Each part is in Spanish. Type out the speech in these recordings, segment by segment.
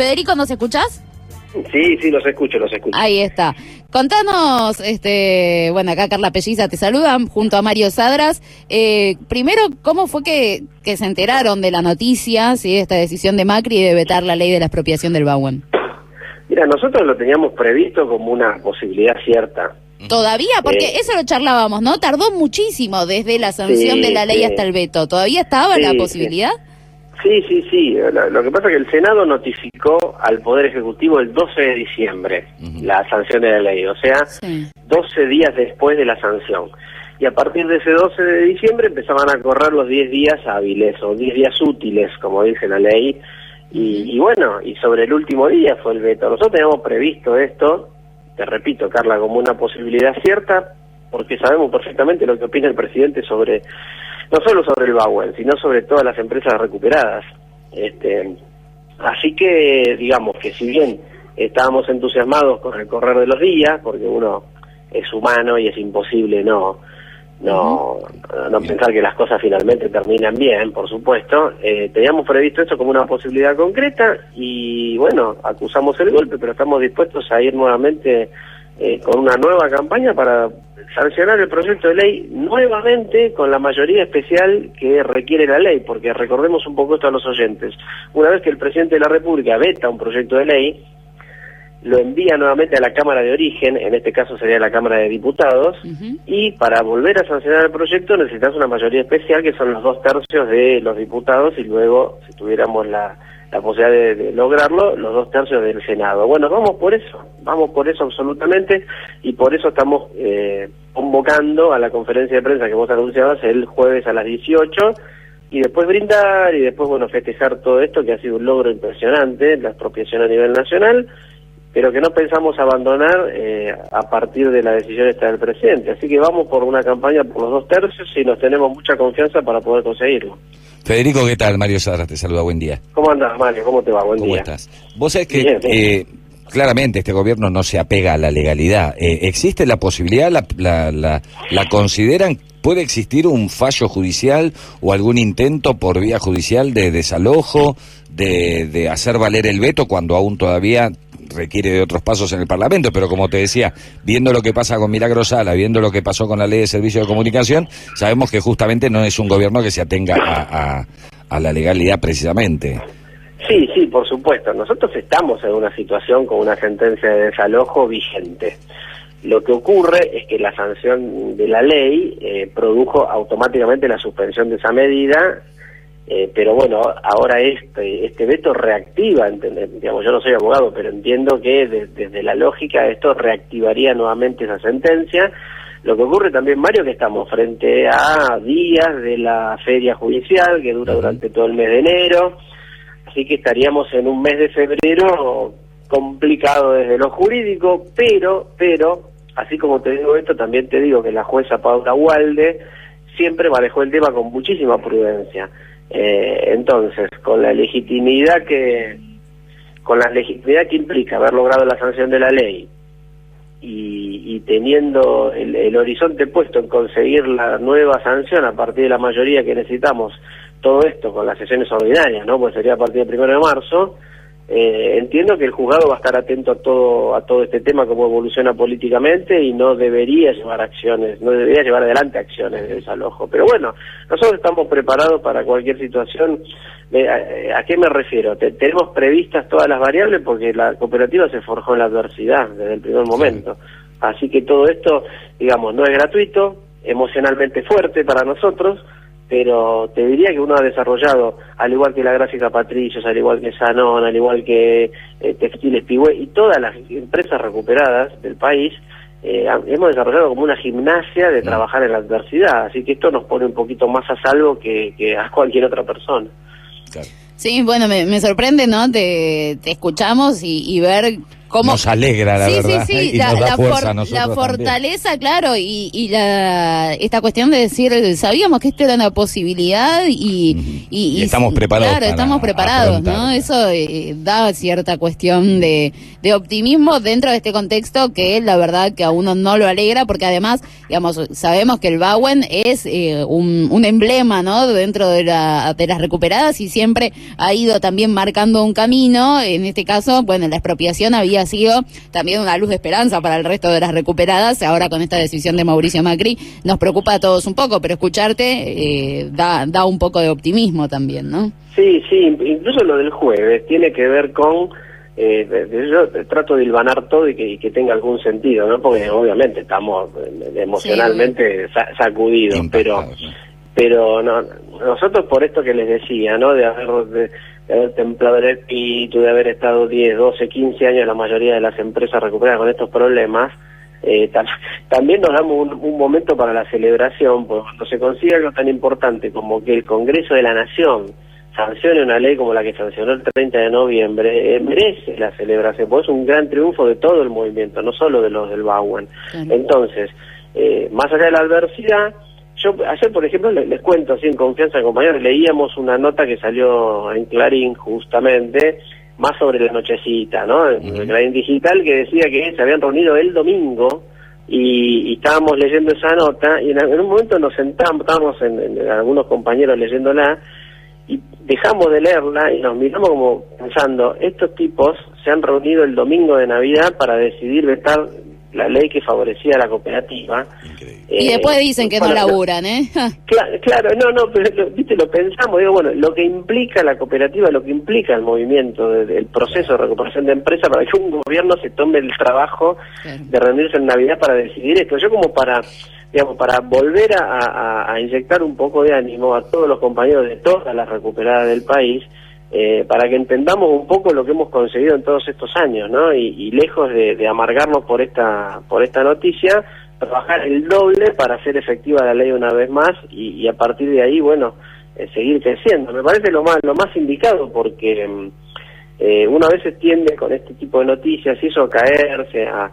Federico, ¿nos escuchás? Sí, sí, los escucho, los escucho. Ahí está. Contanos, este, bueno, acá Carla Pelliza te saluda, junto a Mario Sadras. Eh, primero, ¿cómo fue que, que se enteraron de la noticia, ¿sí? esta decisión de Macri de vetar la ley de la expropiación del Bauen? Mira, nosotros lo teníamos previsto como una posibilidad cierta. Todavía, porque Eh. eso lo charlábamos, ¿no? Tardó muchísimo desde la sanción Sí, de la ley sí. hasta el veto. ¿Todavía estaba la Sí, posibilidad? Sí, sí, sí. Lo, lo que pasa es que el Senado notificó al Poder Ejecutivo el 12 de diciembre la sanción de la ley, o sea, Sí. 12 días después de la sanción. Y a partir de ese 12 de diciembre empezaban a correr los 10 días hábiles o 10 días útiles, como dice la ley. Y, y bueno, y sobre el último día fue el veto. Nosotros teníamos previsto esto, te repito, Carla, como una posibilidad cierta, porque sabemos perfectamente lo que opina el presidente sobre, no solo sobre el Bauen, sino sobre todas las empresas recuperadas. Este, así que, digamos que si bien estábamos entusiasmados con el correr de los días, porque uno es humano y es imposible no no, no pensar que las cosas finalmente terminan bien, por supuesto. Eh, teníamos previsto esto como una posibilidad concreta y bueno, acusamos el golpe, pero estamos dispuestos a ir nuevamente eh, con una nueva campaña para sancionar el proyecto de ley nuevamente con la mayoría especial que requiere la ley, porque recordemos un poco esto a los oyentes. Una vez que el presidente de la República veta un proyecto de ley, lo envía nuevamente a la Cámara de Origen, en este caso sería la Cámara de Diputados, y para volver a sancionar el proyecto necesitas una mayoría especial, que son los dos tercios de los diputados, y luego, si tuviéramos la, la posibilidad de, de lograrlo, los dos tercios del Senado. Bueno, vamos por eso, vamos por eso absolutamente, y por eso estamos eh, convocando a la conferencia de prensa que vos anunciabas el jueves a las 18, y después brindar, y después, bueno, festejar todo esto, que ha sido un logro impresionante, la expropiación a nivel nacional, pero que no pensamos abandonar eh, a partir de la decisión esta del presidente. Así que vamos por una campaña por los dos tercios y nos tenemos mucha confianza para poder conseguirlo. Federico, ¿qué tal? Mario Sadras te saluda, buen día. ¿Cómo andas, Mario? ¿Cómo te va? Buen ¿Cómo día. estás? Vos sabés que Bien, bien. eh, claramente este gobierno no se apega a la legalidad. Eh, ¿Existe la posibilidad, la, la, la, la consideran, puede existir un fallo judicial o algún intento por vía judicial de desalojo, de, de hacer valer el veto cuando aún todavía requiere de otros pasos en el Parlamento, pero como te decía, viendo lo que pasa con Milagro Sala, viendo lo que pasó con la ley de servicio de comunicación, sabemos que justamente no es un gobierno que se atenga a, a, la legalidad precisamente. Sí, sí, por supuesto. Nosotros estamos en una situación con una sentencia de desalojo vigente. Lo que ocurre es que la sanción de la ley eh, produjo automáticamente la suspensión de esa medida, eh, pero bueno, ahora este, este veto reactiva, digamos, yo no soy abogado, pero entiendo que de- desde la lógica esto reactivaría nuevamente esa sentencia. Lo que ocurre también, Mario, que estamos frente a días de la feria judicial que dura durante todo el mes de enero, así que estaríamos en un mes de febrero complicado desde lo jurídico, pero, pero, así como te digo esto, también te digo que la jueza Paula Walde siempre manejó el tema con muchísima prudencia. Eh, entonces, con la legitimidad que con la legitimidad que implica haber logrado la sanción de la ley y, y teniendo el, el horizonte puesto en conseguir la nueva sanción a partir de la mayoría que necesitamos, todo esto con las sesiones ordinarias, ¿no? Pues sería a partir del primero de marzo. Eh, entiendo que el juzgado va a estar atento a todo a todo este tema cómo evoluciona políticamente y no debería llevar acciones, no debería llevar adelante acciones de desalojo. Pero bueno, nosotros estamos preparados para cualquier situación. Eh, ¿A, a qué me refiero? Te- tenemos previstas todas las variables porque la cooperativa se forjó en la adversidad desde el primer momento. Así que todo esto, digamos, no es gratuito, emocionalmente fuerte para nosotros, pero te diría que uno ha desarrollado, al igual que la gráfica Patricios, al igual que Sanón, al igual que eh, Textiles Pigüe y todas las empresas recuperadas del país, eh, hemos desarrollado como una gimnasia de trabajar en la adversidad, así que esto nos pone un poquito más a salvo que, que a cualquier otra persona. Claro. Sí, bueno, me, me sorprende, ¿no? Te, te escuchamos y, y ver nos alegra, la verdad. Sí, sí, la, la, fortaleza, claro, y, y la, esta cuestión de decir, sabíamos que esto era una posibilidad y... y, estamos preparados. Claro, estamos preparados, ¿no? Eso eh, da cierta cuestión de, de optimismo dentro de este contexto que la verdad que a uno no lo alegra, porque además, digamos, sabemos que el Bauen es eh, un, un, emblema, ¿no? Dentro de, la, de las recuperadas y siempre ha ido también marcando un camino. En este caso, bueno, la expropiación había ha sido también una luz de esperanza para el resto de las recuperadas. Ahora con esta decisión de Mauricio Macri nos preocupa a todos un poco, pero escucharte eh, da, da un poco de optimismo también, ¿no? Sí, sí, incluso lo del jueves tiene que ver con... Eh, yo trato de hilvanar todo y que, tenga algún sentido, ¿no? Porque obviamente estamos eh, emocionalmente sacudidos, pero pero no, nosotros por esto que les decía, ¿no? De haber de haber templado el espíritu, de haber estado 10, 12, 15 años la mayoría de las empresas recuperadas con estos problemas, eh, también nos damos un, momento para la celebración, porque cuando se consigue algo tan importante como que el Congreso de la Nación sancione una ley como la que sancionó el 30 de noviembre, eh, merece la celebración, porque es un gran triunfo de todo el movimiento, no solo de los del Bauen. Entonces, eh, más allá de la adversidad, yo ayer, por ejemplo, les, cuento así en confianza, compañeros, leíamos una nota que salió en Clarín justamente, más sobre la nochecita, ¿no? En Clarín Digital, que decía que se habían reunido el domingo y, estábamos leyendo esa nota y en, un momento nos sentamos, estábamos en, algunos compañeros leyéndola y dejamos de leerla y nos miramos como pensando, estos tipos se han reunido el domingo de Navidad para decidir vetar la ley que favorecía a la cooperativa. y después eh, dicen que no laburan, ¿eh? claro, no, no, pero lo, viste, lo pensamos, digo, bueno, lo que implica la cooperativa, lo que implica el movimiento, el proceso de recuperación de empresa para que un gobierno se tome el trabajo de reunirse en Navidad para decidir esto. Yo como para digamos, para volver a, a inyectar un poco de ánimo a todos los compañeros de todas las recuperadas del país, eh, para que entendamos un poco lo que hemos conseguido en todos estos años, ¿no? Y, lejos de, amargarnos por esta por esta noticia, trabajar el doble para hacer efectiva la ley una vez más y, a partir de ahí, bueno, eh, seguir creciendo. Me parece lo más lo más indicado porque mm, eh, una vez tiende con este tipo de noticias y eso a caerse, a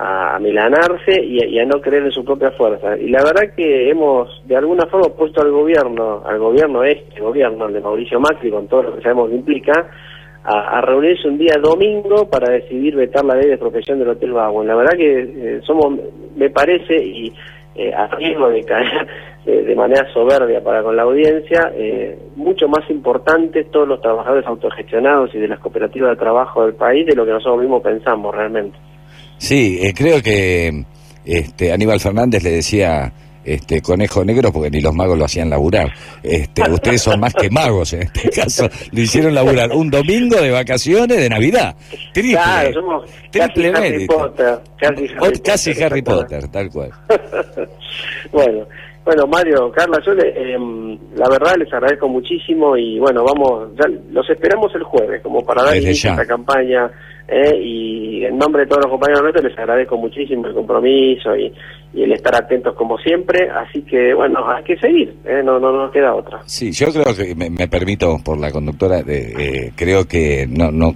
a, milanarse y, a no creer en su propia fuerza. Y la verdad que hemos de alguna forma puesto al gobierno, al gobierno este, gobierno de Mauricio Macri, con todo lo que sabemos que implica, a, reunirse un día domingo para decidir vetar la ley de profesión del Hotel Bagua. La verdad que eh, somos, me parece, y eh, a riesgo de caer de manera soberbia para con la audiencia, eh, mucho más importantes todos los trabajadores autogestionados y de las cooperativas de trabajo del país de lo que nosotros mismos pensamos realmente. Sí, eh, creo que este, Aníbal Fernández le decía este conejo negro porque ni los magos lo hacían laburar. Este, ustedes son más que magos en este caso. Lo hicieron laburar un domingo de vacaciones de Navidad. Triple. Claro, somos triple casi Harry Potter. Casi Harry, Potter, tal cual. bueno, bueno, Mario, Carla, yo em, la verdad les agradezco muchísimo y bueno, vamos, ya los esperamos el jueves como para dar inicio a esta campaña ¿eh? y en nombre de todos los compañeros nuestros les agradezco muchísimo el compromiso y, el estar atentos como siempre, así que bueno, hay que seguir, ¿eh? no, no, nos queda otra. Sí, yo creo que me, permito por la conductora, eh, creo que no, no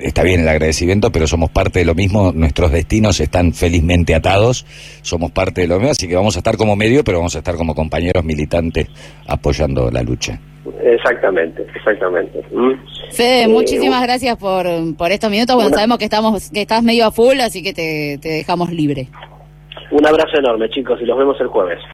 está bien el agradecimiento, pero somos parte de lo mismo, nuestros destinos están felizmente atados, somos parte de lo mismo, así que vamos a estar como medio, pero vamos a estar como compañeros militantes apoyando la lucha. Exactamente, exactamente. ¿Mm? Fede, eh, muchísimas gracias por, por estos minutos. Bueno, sabemos que estamos que estás medio a full, así que te, te dejamos libre. Un abrazo enorme, chicos, y los vemos el jueves.